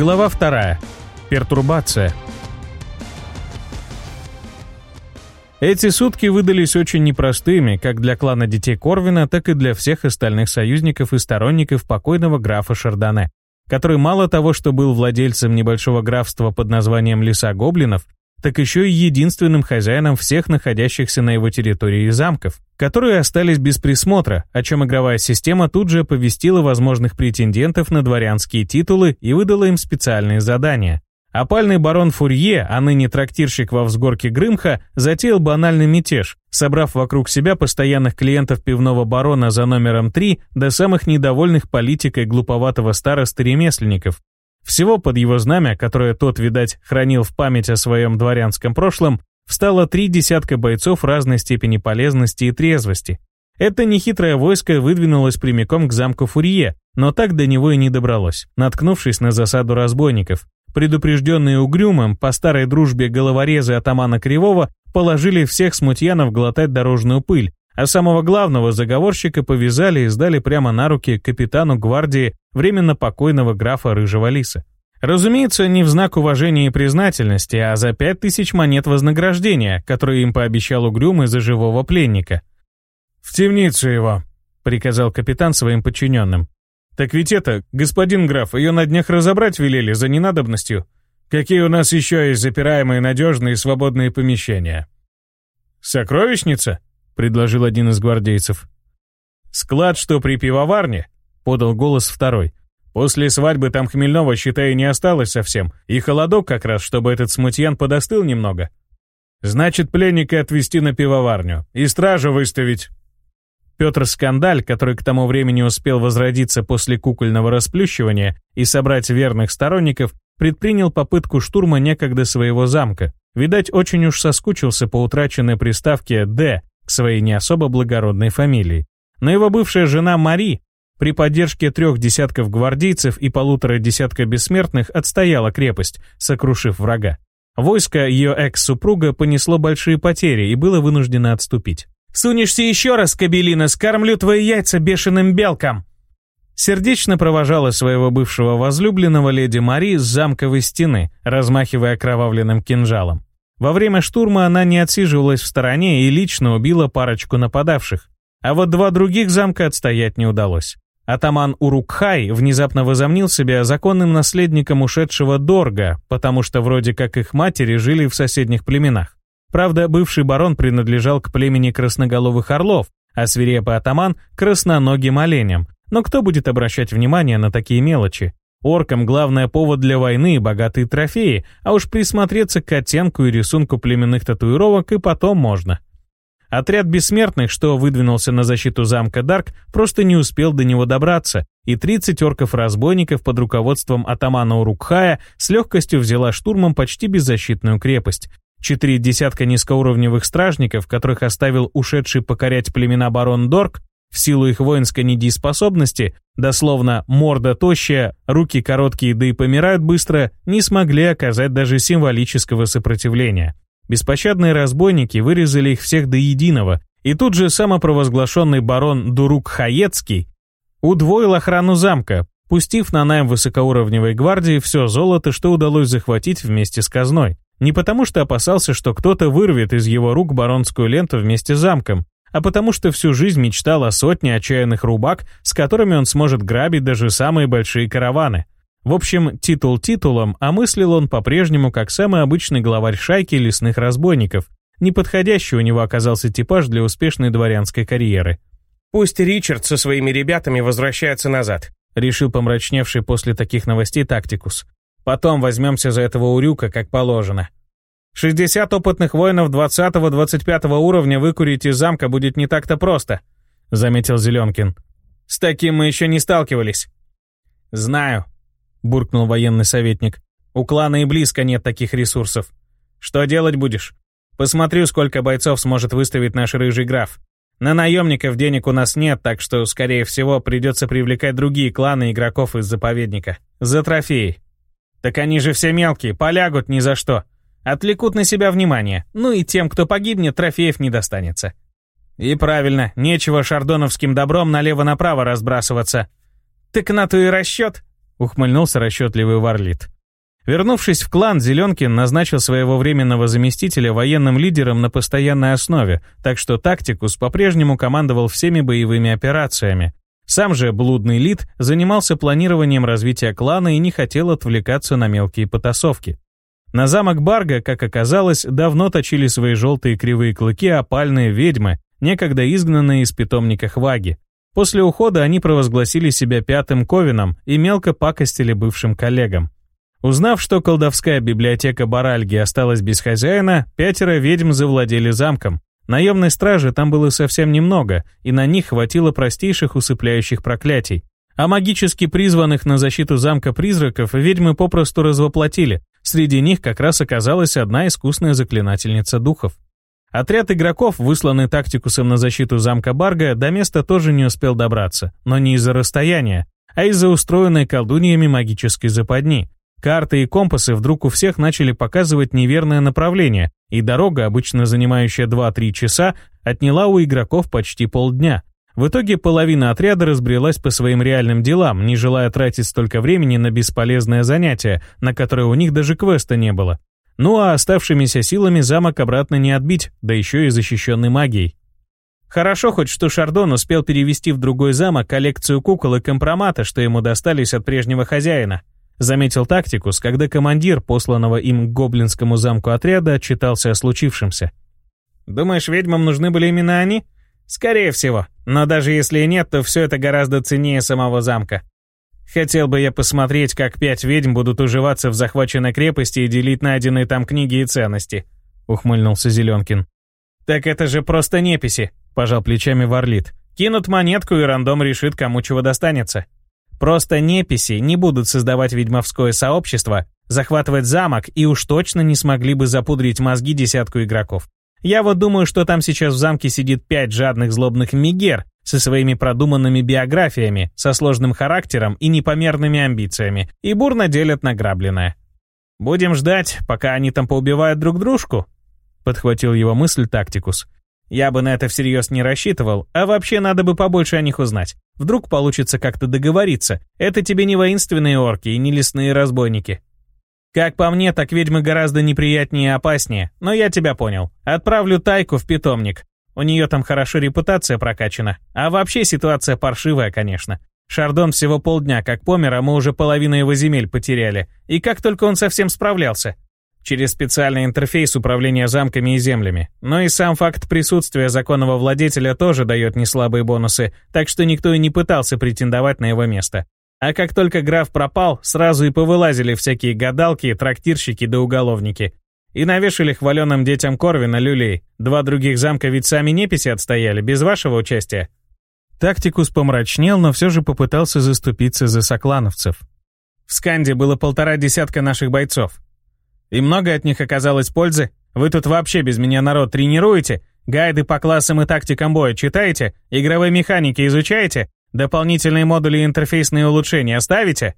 Глава вторая. Пертурбация. Эти сутки выдались очень непростыми как для клана детей Корвина, так и для всех остальных союзников и сторонников покойного графа Шардане, который мало того, что был владельцем небольшого графства под названием Леса Гоблинов, так еще и единственным хозяином всех находящихся на его территории замков, которые остались без присмотра, о чем игровая система тут же оповестила возможных претендентов на дворянские титулы и выдала им специальные задания. Опальный барон Фурье, а ныне трактирщик во взгорке Грымха, затеял банальный мятеж, собрав вокруг себя постоянных клиентов пивного барона за номером 3 до самых недовольных политикой глуповатого староста ремесленников, всего под его знамя, которое тот, видать, хранил в память о своем дворянском прошлом, встало три десятка бойцов разной степени полезности и трезвости. Это нехитрое войско выдвинулось прямиком к замку Фурье, но так до него и не добралось, наткнувшись на засаду разбойников. Предупрежденные угрюмым, по старой дружбе головорезы атамана Кривого положили всех смутьянов глотать дорожную пыль, а самого главного заговорщика повязали и сдали прямо на руки капитану гвардии временно покойного графа Рыжего Лиса. Разумеется, не в знак уважения и признательности, а за пять тысяч монет вознаграждения, которые им пообещал Угрюм из-за живого пленника. «В темницу его», — приказал капитан своим подчиненным. «Так ведь это, господин граф, ее на днях разобрать велели за ненадобностью. Какие у нас еще есть запираемые надежные свободные помещения?» «Сокровищница?» — предложил один из гвардейцев. «Склад, что при пивоварне?» — подал голос второй. «После свадьбы там хмельного, считай, не осталось совсем, и холодок как раз, чтобы этот смутьян подостыл немного». «Значит, пленника отвезти на пивоварню и стражу выставить». Петр Скандаль, который к тому времени успел возродиться после кукольного расплющивания и собрать верных сторонников, предпринял попытку штурма некогда своего замка. Видать, очень уж соскучился по утраченной приставке «Д», своей не особо благородной фамилии. Но его бывшая жена Мари при поддержке трех десятков гвардейцев и полутора десятка бессмертных отстояла крепость, сокрушив врага. Войско ее экс-супруга понесло большие потери и было вынуждено отступить. «Сунешься еще раз, Кабелина, скормлю твои яйца бешеным белкам!» Сердечно провожала своего бывшего возлюбленного леди Мари с замковой стены, размахивая кровавленным кинжалом. Во время штурма она не отсиживалась в стороне и лично убила парочку нападавших. А вот два других замка отстоять не удалось. Атаман Урукхай внезапно возомнил себя законным наследником ушедшего Дорга, потому что вроде как их матери жили в соседних племенах. Правда, бывший барон принадлежал к племени красноголовых орлов, а свирепый атаман – красноногим оленям. Но кто будет обращать внимание на такие мелочи? Оркам главное повод для войны и богатые трофеи, а уж присмотреться к оттенку и рисунку племенных татуировок и потом можно. Отряд бессмертных, что выдвинулся на защиту замка Дарк, просто не успел до него добраться, и 30 орков-разбойников под руководством атамана Урукхая с легкостью взяла штурмом почти беззащитную крепость. Четыре десятка низкоуровневых стражников, которых оставил ушедший покорять племена барон Дорк, в силу их воинской недееспособности, дословно «морда тощая», руки короткие да и помирают быстро, не смогли оказать даже символического сопротивления. Беспощадные разбойники вырезали их всех до единого, и тут же самопровозглашенный барон Дурук Хаецкий удвоил охрану замка, пустив на найм высокоуровневой гвардии все золото, что удалось захватить вместе с казной. Не потому что опасался, что кто-то вырвет из его рук баронскую ленту вместе с замком, а потому что всю жизнь мечтал о сотне отчаянных рубак, с которыми он сможет грабить даже самые большие караваны. В общем, титул титулом, а мыслил он по-прежнему как самый обычный главарь шайки лесных разбойников. Неподходящий у него оказался типаж для успешной дворянской карьеры. «Пусть Ричард со своими ребятами возвращается назад», решил помрачневший после таких новостей тактикус. «Потом возьмемся за этого урюка, как положено». 60 опытных воинов 20-25 уровня выкурить из замка будет не так-то просто», — заметил Зеленкин. «С таким мы еще не сталкивались». «Знаю», — буркнул военный советник. «У клана и близко нет таких ресурсов. Что делать будешь? Посмотрю, сколько бойцов сможет выставить наш рыжий граф. На наемников денег у нас нет, так что, скорее всего, придется привлекать другие кланы игроков из заповедника. За трофеи». «Так они же все мелкие, полягут ни за что. Отвлекут на себя внимание, ну и тем, кто погибнет, трофеев не достанется. И правильно, нечего шардоновским добром налево-направо разбрасываться. «Так на то и расчет», — ухмыльнулся расчетливый Варлит. Вернувшись в клан, Зеленкин назначил своего временного заместителя военным лидером на постоянной основе, так что Тактикус по-прежнему командовал всеми боевыми операциями. Сам же блудный лид занимался планированием развития клана и не хотел отвлекаться на мелкие потасовки. На замок Барга, как оказалось, давно точили свои желтые кривые клыки опальные ведьмы, некогда изгнанные из питомника Хваги. После ухода они провозгласили себя пятым ковином и мелко пакостили бывшим коллегам. Узнав, что колдовская библиотека Баральги осталась без хозяина, пятеро ведьм завладели замком. Наемной стражи там было совсем немного, и на них хватило простейших усыпляющих проклятий. А магически призванных на защиту замка призраков ведьмы попросту развоплотили, Среди них как раз оказалась одна искусная заклинательница духов. Отряд игроков, высланный тактикусом на защиту замка Барга, до места тоже не успел добраться, но не из-за расстояния, а из-за устроенной колдуньями магической западни. Карты и компасы вдруг у всех начали показывать неверное направление, и дорога, обычно занимающая 2-3 часа, отняла у игроков почти полдня. В итоге половина отряда разбрелась по своим реальным делам, не желая тратить столько времени на бесполезное занятие, на которое у них даже квеста не было. Ну а оставшимися силами замок обратно не отбить, да еще и защищенный магией. Хорошо хоть, что Шардон успел перевести в другой замок коллекцию кукол и компромата, что ему достались от прежнего хозяина. Заметил тактикус, когда командир, посланного им к гоблинскому замку отряда, отчитался о случившемся. «Думаешь, ведьмам нужны были именно они?» Скорее всего. Но даже если и нет, то все это гораздо ценнее самого замка. Хотел бы я посмотреть, как пять ведьм будут уживаться в захваченной крепости и делить найденные там книги и ценности», — ухмыльнулся Зеленкин. «Так это же просто неписи», — пожал плечами Варлит. «Кинут монетку, и рандом решит, кому чего достанется. Просто неписи не будут создавать ведьмовское сообщество, захватывать замок и уж точно не смогли бы запудрить мозги десятку игроков. Я вот думаю, что там сейчас в замке сидит пять жадных злобных мигер со своими продуманными биографиями, со сложным характером и непомерными амбициями, и бурно делят награбленное. «Будем ждать, пока они там поубивают друг дружку?» — подхватил его мысль тактикус. «Я бы на это всерьез не рассчитывал, а вообще надо бы побольше о них узнать. Вдруг получится как-то договориться. Это тебе не воинственные орки и не лесные разбойники. Как по мне, так ведьмы гораздо неприятнее и опаснее, но я тебя понял. Отправлю Тайку в питомник. У нее там хорошо репутация прокачана. А вообще ситуация паршивая, конечно. Шардон всего полдня как помер, а мы уже половину его земель потеряли. И как только он совсем справлялся? Через специальный интерфейс управления замками и землями. Но и сам факт присутствия законного владетеля тоже дает неслабые бонусы, так что никто и не пытался претендовать на его место. А как только граф пропал, сразу и повылазили всякие гадалки, трактирщики да уголовники. И навешали хваленым детям Корвина люлей. Два других замка ведь сами неписи отстояли, без вашего участия. Тактикус помрачнел, но все же попытался заступиться за соклановцев. В Сканде было полтора десятка наших бойцов. И много от них оказалось пользы. Вы тут вообще без меня народ тренируете, гайды по классам и тактикам боя читаете, игровые механики изучаете, Дополнительные модули и интерфейсные улучшения оставите?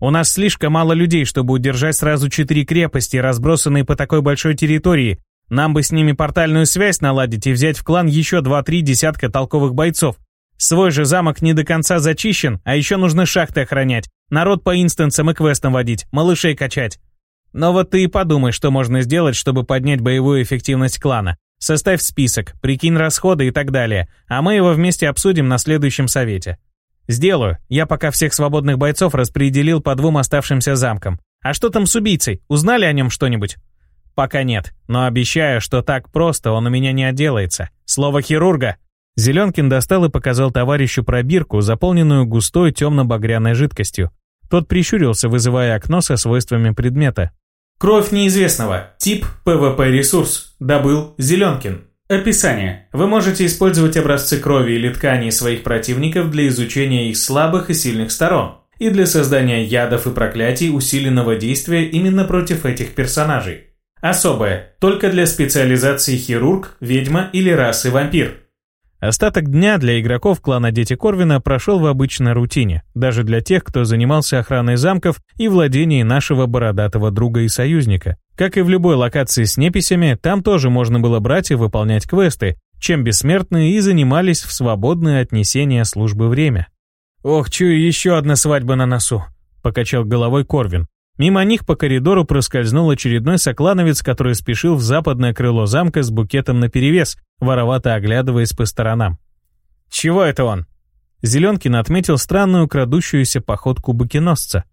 У нас слишком мало людей, чтобы удержать сразу четыре крепости, разбросанные по такой большой территории. Нам бы с ними портальную связь наладить и взять в клан еще два-три десятка толковых бойцов. Свой же замок не до конца зачищен, а еще нужно шахты охранять, народ по инстансам и квестам водить, малышей качать. Но вот ты и подумай, что можно сделать, чтобы поднять боевую эффективность клана. Составь список, прикинь расходы и так далее, а мы его вместе обсудим на следующем совете. Сделаю. Я пока всех свободных бойцов распределил по двум оставшимся замкам. А что там с убийцей? Узнали о нем что-нибудь? Пока нет, но обещаю, что так просто он у меня не отделается. Слово хирурга. Зеленкин достал и показал товарищу пробирку, заполненную густой темно-багряной жидкостью. Тот прищурился, вызывая окно со свойствами предмета. Кровь неизвестного. Тип ПВП-ресурс. Добыл Зеленкин. Описание. Вы можете использовать образцы крови или тканей своих противников для изучения их слабых и сильных сторон и для создания ядов и проклятий усиленного действия именно против этих персонажей. Особое. Только для специализации хирург, ведьма или расы вампир. Остаток дня для игроков клана Дети Корвина прошел в обычной рутине, даже для тех, кто занимался охраной замков и владений нашего бородатого друга и союзника. Как и в любой локации с неписями, там тоже можно было брать и выполнять квесты, чем бессмертные и занимались в свободное отнесение службы время. «Ох, чую, еще одна свадьба на носу», — покачал головой Корвин. Мимо них по коридору проскользнул очередной соклановец, который спешил в западное крыло замка с букетом наперевес, воровато оглядываясь по сторонам. «Чего это он?» Зеленкин отметил странную крадущуюся походку букеносца.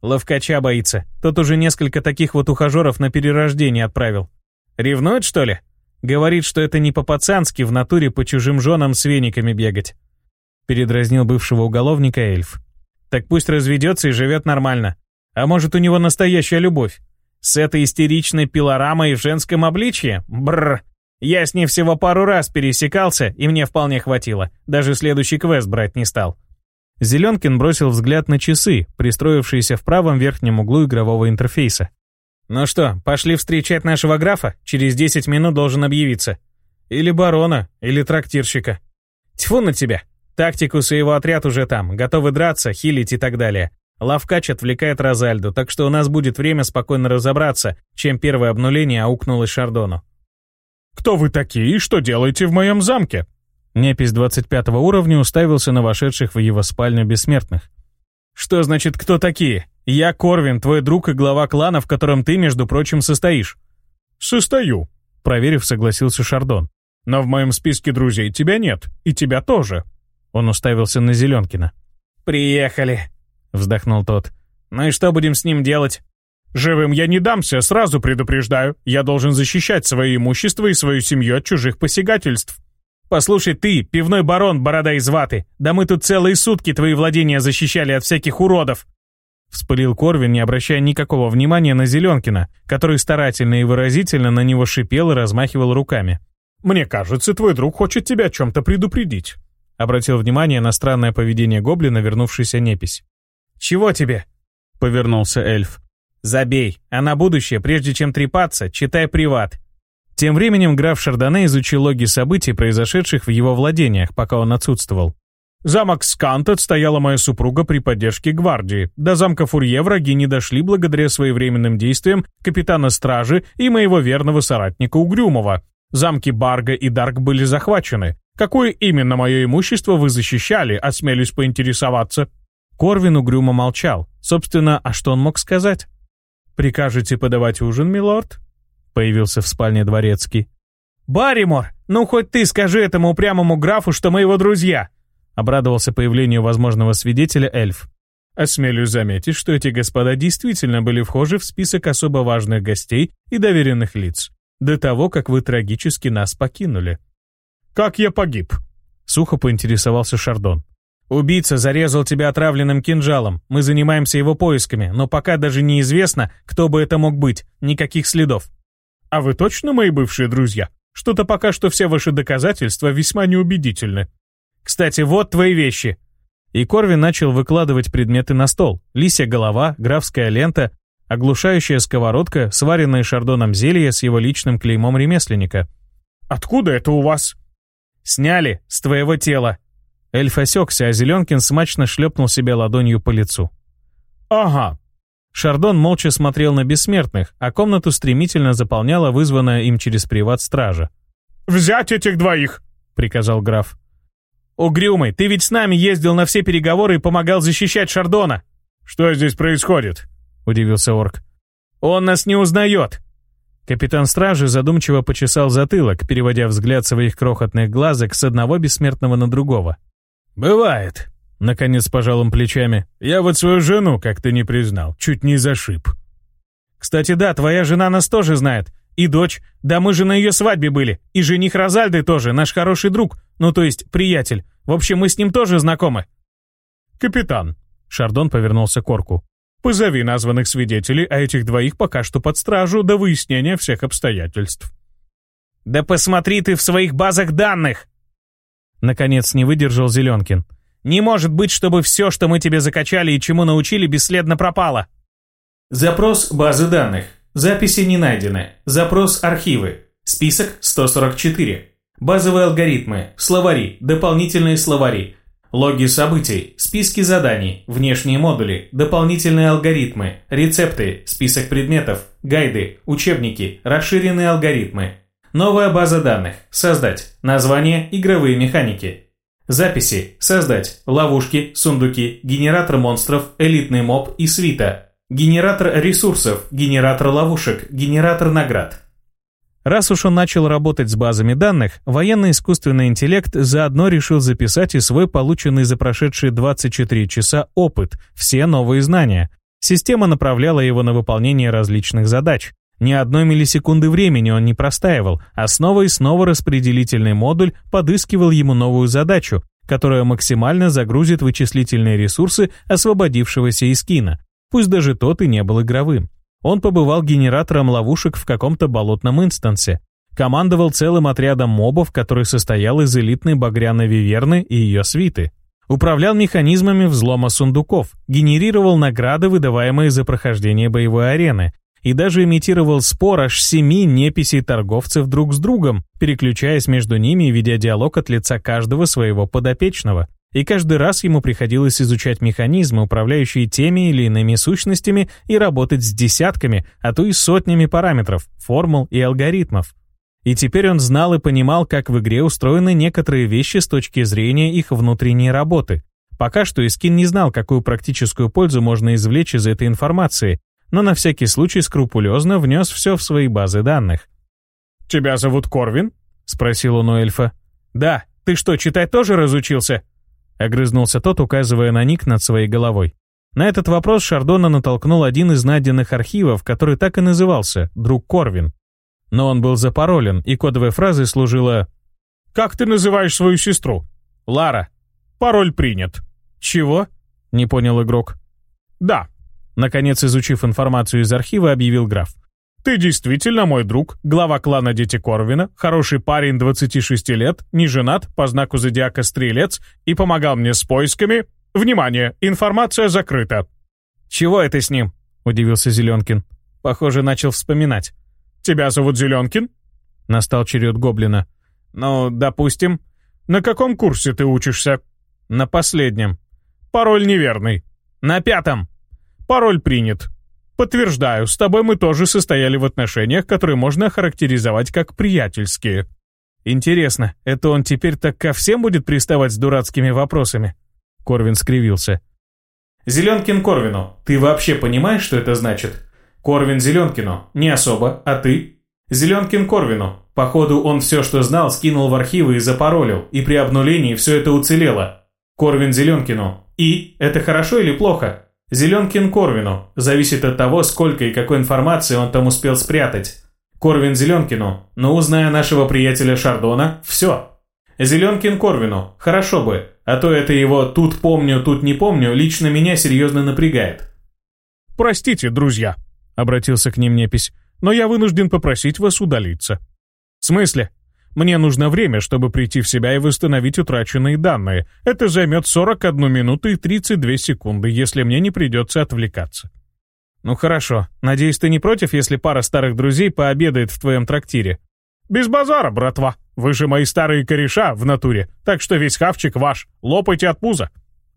«Ловкача боится. Тот уже несколько таких вот ухажеров на перерождение отправил. Ревнует, что ли? Говорит, что это не по-пацански в натуре по чужим женам с вениками бегать». Передразнил бывшего уголовника эльф. «Так пусть разведется и живет нормально. А может, у него настоящая любовь? С этой истеричной пилорамой в женском обличье? Бррр. Я с ней всего пару раз пересекался, и мне вполне хватило. Даже следующий квест брать не стал. Зеленкин бросил взгляд на часы, пристроившиеся в правом верхнем углу игрового интерфейса. «Ну что, пошли встречать нашего графа? Через 10 минут должен объявиться. Или барона, или трактирщика. Тьфу на тебя! Тактику своего его отряд уже там, готовы драться, хилить и так далее. Лавкач отвлекает Розальду, так что у нас будет время спокойно разобраться, чем первое обнуление аукнулось Шардону. «Кто вы такие и что делаете в моем замке?» Непись 25 уровня уставился на вошедших в его спальню бессмертных. «Что значит «кто такие»? Я Корвин, твой друг и глава клана, в котором ты, между прочим, состоишь». «Состою», — проверив, согласился Шардон. «Но в моем списке друзей тебя нет, и тебя тоже». Он уставился на Зеленкина. «Приехали», — вздохнул тот. «Ну и что будем с ним делать?» «Живым я не дамся, сразу предупреждаю. Я должен защищать свое имущество и свою семью от чужих посягательств». «Послушай ты, пивной барон, борода из ваты, да мы тут целые сутки твои владения защищали от всяких уродов!» Вспылил Корвин, не обращая никакого внимания на Зеленкина, который старательно и выразительно на него шипел и размахивал руками. «Мне кажется, твой друг хочет тебя чем-то предупредить», обратил внимание на странное поведение гоблина, вернувшийся непись. «Чего тебе?» — повернулся эльф. «Забей, а на будущее, прежде чем трепаться, читай приват». Тем временем граф Шардоне изучил логи событий, произошедших в его владениях, пока он отсутствовал. «Замок Скант отстояла моя супруга при поддержке гвардии. До замка Фурье враги не дошли благодаря своевременным действиям капитана стражи и моего верного соратника Угрюмова. Замки Барга и Дарк были захвачены. Какое именно мое имущество вы защищали, осмелюсь поинтересоваться?» Корвин угрюмо молчал. Собственно, а что он мог сказать? «Прикажете подавать ужин, милорд?» Появился в спальне дворецкий. «Барримор, ну хоть ты скажи этому упрямому графу, что мы его друзья!» Обрадовался появлению возможного свидетеля эльф. Осмелюсь заметить, что эти господа действительно были вхожи в список особо важных гостей и доверенных лиц, до того, как вы трагически нас покинули. «Как я погиб?» — сухо поинтересовался Шардон. Убийца зарезал тебя отравленным кинжалом. Мы занимаемся его поисками, но пока даже неизвестно, кто бы это мог быть. Никаких следов. А вы точно мои бывшие друзья? Что-то пока что все ваши доказательства весьма неубедительны. Кстати, вот твои вещи. И Корвин начал выкладывать предметы на стол. Лисья голова, графская лента, оглушающая сковородка, сваренное шардоном зелье с его личным клеймом ремесленника. «Откуда это у вас?» «Сняли, с твоего тела», Эльф осекся, а Зеленкин смачно шлепнул себе ладонью по лицу. «Ага». Шардон молча смотрел на бессмертных, а комнату стремительно заполняла вызванная им через приват стража. «Взять этих двоих!» — приказал граф. «Угрюмый, ты ведь с нами ездил на все переговоры и помогал защищать Шардона!» «Что здесь происходит?» — удивился орк. «Он нас не узнает!» Капитан стражи задумчиво почесал затылок, переводя взгляд своих крохотных глазок с одного бессмертного на другого. «Бывает», — наконец пожал он плечами. «Я вот свою жену, как ты не признал, чуть не зашиб». «Кстати, да, твоя жена нас тоже знает. И дочь. Да мы же на ее свадьбе были. И жених Розальды тоже, наш хороший друг. Ну, то есть, приятель. В общем, мы с ним тоже знакомы». «Капитан», — Шардон повернулся к Орку. «Позови названных свидетелей, а этих двоих пока что под стражу до выяснения всех обстоятельств». «Да посмотри ты в своих базах данных!» Наконец не выдержал Зеленкин. «Не может быть, чтобы все, что мы тебе закачали и чему научили, бесследно пропало!» Запрос базы данных. Записи не найдены. Запрос архивы. Список 144. Базовые алгоритмы, словари, дополнительные словари, логи событий, списки заданий, внешние модули, дополнительные алгоритмы, рецепты, список предметов, гайды, учебники, расширенные алгоритмы, Новая база данных. Создать. Название «Игровые механики». Записи. Создать. Ловушки, сундуки, генератор монстров, элитный моб и свита. Генератор ресурсов, генератор ловушек, генератор наград. Раз уж он начал работать с базами данных, военный искусственный интеллект заодно решил записать и свой полученный за прошедшие 24 часа опыт, все новые знания. Система направляла его на выполнение различных задач. Ни одной миллисекунды времени он не простаивал, а снова и снова распределительный модуль подыскивал ему новую задачу, которая максимально загрузит вычислительные ресурсы освободившегося Искина, пусть даже тот и не был игровым. Он побывал генератором ловушек в каком-то болотном инстансе, командовал целым отрядом мобов, который состоял из элитной багряной виверны и ее свиты, управлял механизмами взлома сундуков, генерировал награды, выдаваемые за прохождение боевой арены, и даже имитировал спор аж семи неписей торговцев друг с другом, переключаясь между ними и ведя диалог от лица каждого своего подопечного. И каждый раз ему приходилось изучать механизмы, управляющие теми или иными сущностями, и работать с десятками, а то и сотнями параметров, формул и алгоритмов. И теперь он знал и понимал, как в игре устроены некоторые вещи с точки зрения их внутренней работы. Пока что Искин не знал, какую практическую пользу можно извлечь из этой информации, но на всякий случай скрупулезно внес все в свои базы данных. «Тебя зовут Корвин?» — спросил он у эльфа. «Да. Ты что, читать тоже разучился?» — огрызнулся тот, указывая на ник над своей головой. На этот вопрос Шардона натолкнул один из найденных архивов, который так и назывался «Друг Корвин». Но он был запаролен, и кодовой фразой служила «Как ты называешь свою сестру?» «Лара». «Пароль принят». «Чего?» — не понял игрок. «Да, Наконец, изучив информацию из архива, объявил граф. «Ты действительно мой друг, глава клана Дети Корвина, хороший парень 26 лет, не женат, по знаку зодиака Стрелец и помогал мне с поисками. Внимание, информация закрыта». «Чего это с ним?» — удивился Зеленкин. Похоже, начал вспоминать. «Тебя зовут Зеленкин?» Настал черед Гоблина. «Ну, допустим. На каком курсе ты учишься?» «На последнем». «Пароль неверный». «На пятом!» Пароль принят. Подтверждаю, с тобой мы тоже состояли в отношениях, которые можно охарактеризовать как приятельские. Интересно, это он теперь так ко всем будет приставать с дурацкими вопросами? Корвин скривился. Зеленкин Корвину, ты вообще понимаешь, что это значит? Корвин Зеленкину, не особо, а ты? Зеленкин Корвину, походу он все, что знал, скинул в архивы и запаролил, и при обнулении все это уцелело. Корвин Зеленкину, и это хорошо или плохо? Зеленкин Корвину. Зависит от того, сколько и какой информации он там успел спрятать. Корвин Зеленкину. Но узная нашего приятеля Шардона, все. Зеленкин Корвину. Хорошо бы. А то это его «тут помню, тут не помню» лично меня серьезно напрягает. «Простите, друзья», — обратился к ним Непись, «но я вынужден попросить вас удалиться». «В смысле?» Мне нужно время, чтобы прийти в себя и восстановить утраченные данные. Это займет 41 минуту и 32 секунды, если мне не придется отвлекаться. Ну хорошо. Надеюсь, ты не против, если пара старых друзей пообедает в твоем трактире? Без базара, братва. Вы же мои старые кореша в натуре, так что весь хавчик ваш. Лопайте от пуза.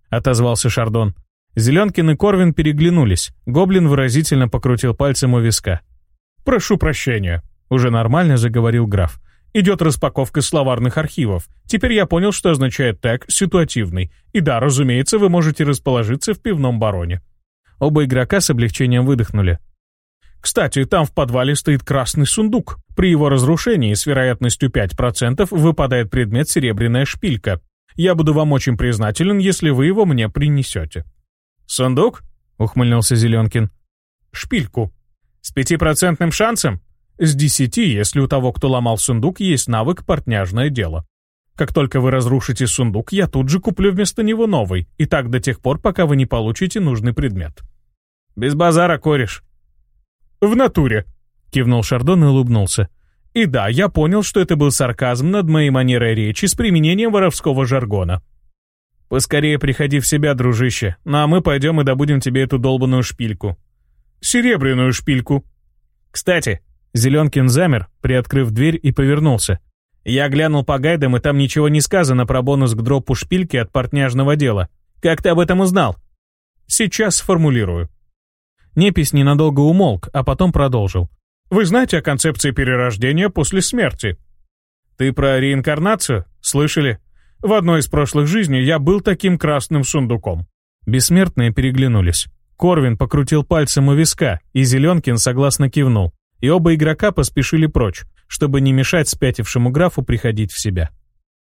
Отозвался Шардон. Зеленкин и Корвин переглянулись. Гоблин выразительно покрутил пальцем у виска. «Прошу прощения», — уже нормально заговорил граф. Идет распаковка словарных архивов. Теперь я понял, что означает так «ситуативный». И да, разумеется, вы можете расположиться в пивном бароне. Оба игрока с облегчением выдохнули. Кстати, там в подвале стоит красный сундук. При его разрушении с вероятностью 5% выпадает предмет «серебряная шпилька». Я буду вам очень признателен, если вы его мне принесете. «Сундук?» — ухмыльнулся Зеленкин. «Шпильку». «С пятипроцентным шансом?» С 10, если у того, кто ломал сундук, есть навык «Портняжное дело». Как только вы разрушите сундук, я тут же куплю вместо него новый, и так до тех пор, пока вы не получите нужный предмет. Без базара, кореш. В натуре, кивнул Шардон и улыбнулся. И да, я понял, что это был сарказм над моей манерой речи с применением воровского жаргона. Поскорее приходи в себя, дружище, ну а мы пойдем и добудем тебе эту долбанную шпильку. Серебряную шпильку. Кстати, Зеленкин замер, приоткрыв дверь и повернулся. Я глянул по гайдам, и там ничего не сказано про бонус к дропу шпильки от портняжного дела. Как ты об этом узнал? Сейчас сформулирую. Непись ненадолго умолк, а потом продолжил. Вы знаете о концепции перерождения после смерти? Ты про реинкарнацию? Слышали? В одной из прошлых жизней я был таким красным сундуком. Бессмертные переглянулись. Корвин покрутил пальцем у виска, и Зеленкин согласно кивнул и оба игрока поспешили прочь, чтобы не мешать спятившему графу приходить в себя.